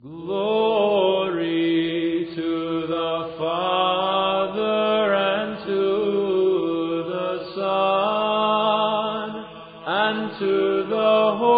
Glory to the Father and to the Son and to the Holy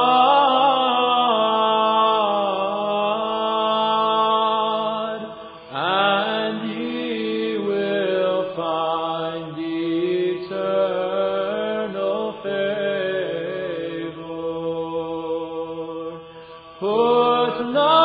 Put not